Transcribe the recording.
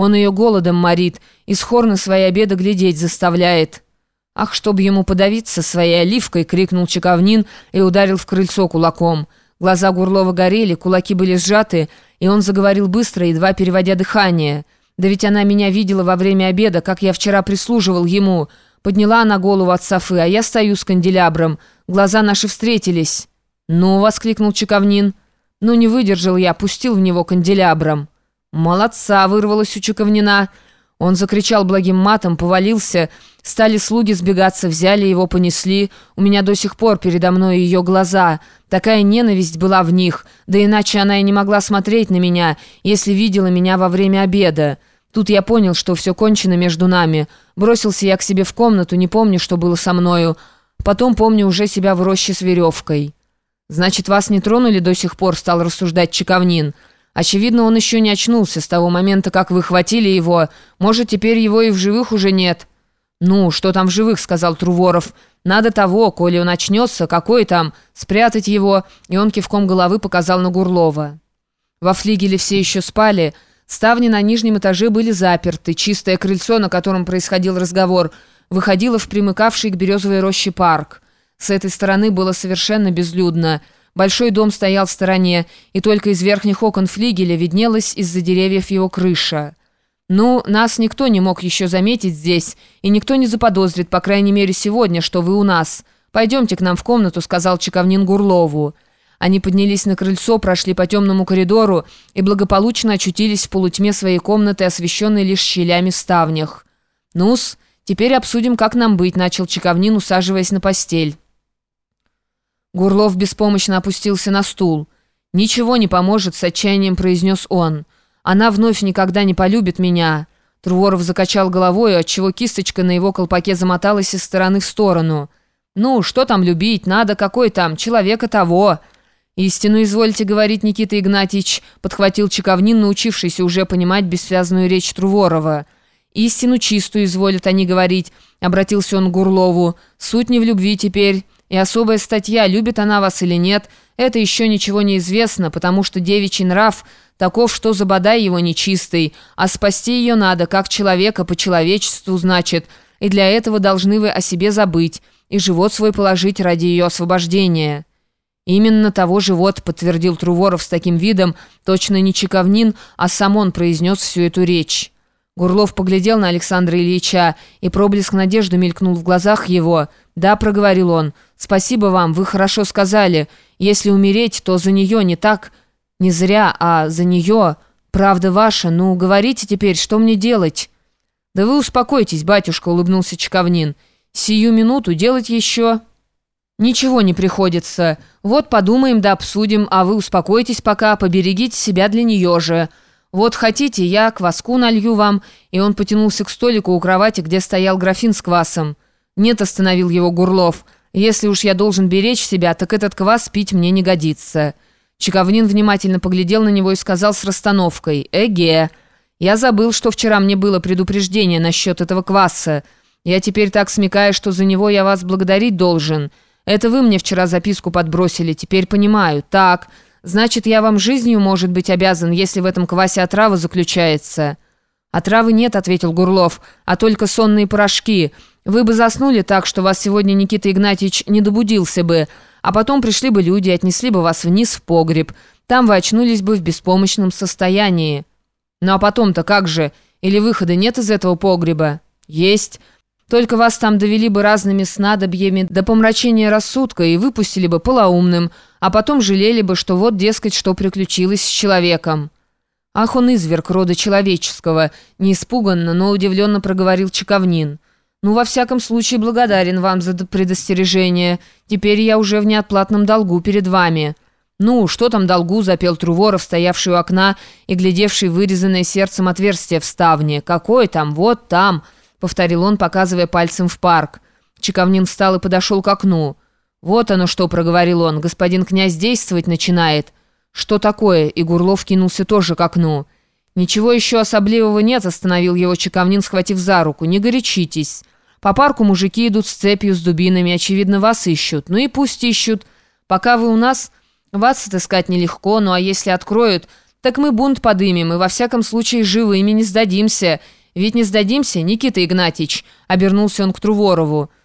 Он ее голодом морит, из хорны своей обеда глядеть заставляет». «Ах, чтобы ему подавиться своей оливкой!» — крикнул Чековнин и ударил в крыльцо кулаком. Глаза Гурлова горели, кулаки были сжаты, и он заговорил быстро, едва переводя дыхание. «Да ведь она меня видела во время обеда, как я вчера прислуживал ему. Подняла она голову от Софы, а я стою с канделябром. Глаза наши встретились». «Ну!» — воскликнул Чековнин. «Ну, не выдержал я, пустил в него канделябром». «Молодца!» — вырвалось у Чековнина. Он закричал благим матом, повалился. Стали слуги сбегаться, взяли его, понесли. У меня до сих пор передо мной ее глаза. Такая ненависть была в них. Да иначе она и не могла смотреть на меня, если видела меня во время обеда. Тут я понял, что все кончено между нами. Бросился я к себе в комнату, не помню, что было со мною. Потом помню уже себя в роще с веревкой. «Значит, вас не тронули до сих пор?» — стал рассуждать Чековнин. Очевидно, он еще не очнулся с того момента, как вы хватили его. Может, теперь его и в живых уже нет». «Ну, что там в живых?» — сказал Труворов. «Надо того, коли он очнется, какой там, спрятать его». И он кивком головы показал на Гурлова. Во флигеле все еще спали. Ставни на нижнем этаже были заперты. Чистое крыльцо, на котором происходил разговор, выходило в примыкавший к березовой роще парк. С этой стороны было совершенно безлюдно. Большой дом стоял в стороне, и только из верхних окон флигеля виднелась из-за деревьев его крыша. «Ну, нас никто не мог еще заметить здесь, и никто не заподозрит, по крайней мере сегодня, что вы у нас. Пойдемте к нам в комнату», — сказал Чековнин Гурлову. Они поднялись на крыльцо, прошли по темному коридору и благополучно очутились в полутьме своей комнаты, освещенной лишь щелями ставнях. «Ну-с, теперь обсудим, как нам быть», — начал Чековнин, усаживаясь на постель. Гурлов беспомощно опустился на стул. «Ничего не поможет», — с отчаянием произнес он. «Она вновь никогда не полюбит меня». Труворов закачал головой, отчего кисточка на его колпаке замоталась из стороны в сторону. «Ну, что там любить? Надо, какой там? Человека того!» «Истину извольте говорить, Никита Игнатьич», — подхватил Чековнин, научившийся уже понимать бессвязную речь Труворова. «Истину чистую изволят они говорить», — обратился он к Гурлову. «Суть не в любви теперь». И особая статья, любит она вас или нет, это еще ничего не известно, потому что девичий нрав таков, что забодай его нечистый, а спасти ее надо, как человека по человечеству, значит, и для этого должны вы о себе забыть и живот свой положить ради ее освобождения». «Именно того живот», — подтвердил Труворов с таким видом, точно не Чековнин, а сам он произнес всю эту речь. Гурлов поглядел на Александра Ильича, и проблеск надежды мелькнул в глазах его. «Да», — проговорил он, — «спасибо вам, вы хорошо сказали. Если умереть, то за нее не так, не зря, а за нее. Правда ваша, ну, говорите теперь, что мне делать?» «Да вы успокойтесь, батюшка», — улыбнулся Чековнин. «Сию минуту делать еще...» «Ничего не приходится. Вот подумаем да обсудим, а вы успокойтесь пока, поберегите себя для нее же». «Вот хотите, я кваску налью вам», и он потянулся к столику у кровати, где стоял графин с квасом. «Нет», — остановил его Гурлов, «если уж я должен беречь себя, так этот квас пить мне не годится». Чековнин внимательно поглядел на него и сказал с расстановкой, «Эге, я забыл, что вчера мне было предупреждение насчет этого кваса. Я теперь так смекаю, что за него я вас благодарить должен. Это вы мне вчера записку подбросили, теперь понимаю. Так...» Значит, я вам жизнью, может быть, обязан, если в этом квасе отрава заключается». «Отравы нет», — ответил Гурлов, — «а только сонные порошки. Вы бы заснули так, что вас сегодня Никита Игнатьевич не добудился бы, а потом пришли бы люди и отнесли бы вас вниз в погреб. Там вы очнулись бы в беспомощном состоянии». «Ну а потом-то как же? Или выхода нет из этого погреба?» «Есть». Только вас там довели бы разными снадобьями до помрачения рассудка и выпустили бы полоумным, а потом жалели бы, что вот, дескать, что приключилось с человеком». «Ах, он изверг рода человеческого», — не испуганно, но удивленно проговорил Чековнин. «Ну, во всяком случае, благодарен вам за предостережение. Теперь я уже в неотплатном долгу перед вами». «Ну, что там долгу?» — запел Труворов, стоявший у окна и глядевший вырезанное сердцем отверстие в ставне. «Какой там? Вот там!» — повторил он, показывая пальцем в парк. Чековнин встал и подошел к окну. «Вот оно что», — проговорил он, — «господин князь действовать начинает». «Что такое?» — и Гурлов кинулся тоже к окну. «Ничего еще особливого нет», — остановил его Чековнин, схватив за руку. «Не горячитесь. По парку мужики идут с цепью, с дубинами, очевидно, вас ищут. Ну и пусть ищут. Пока вы у нас, вас отыскать нелегко, ну а если откроют, Так мы бунт подымем и во всяком случае живыми не сдадимся. Ведь не сдадимся, Никита Игнатьич?» — обернулся он к Труворову.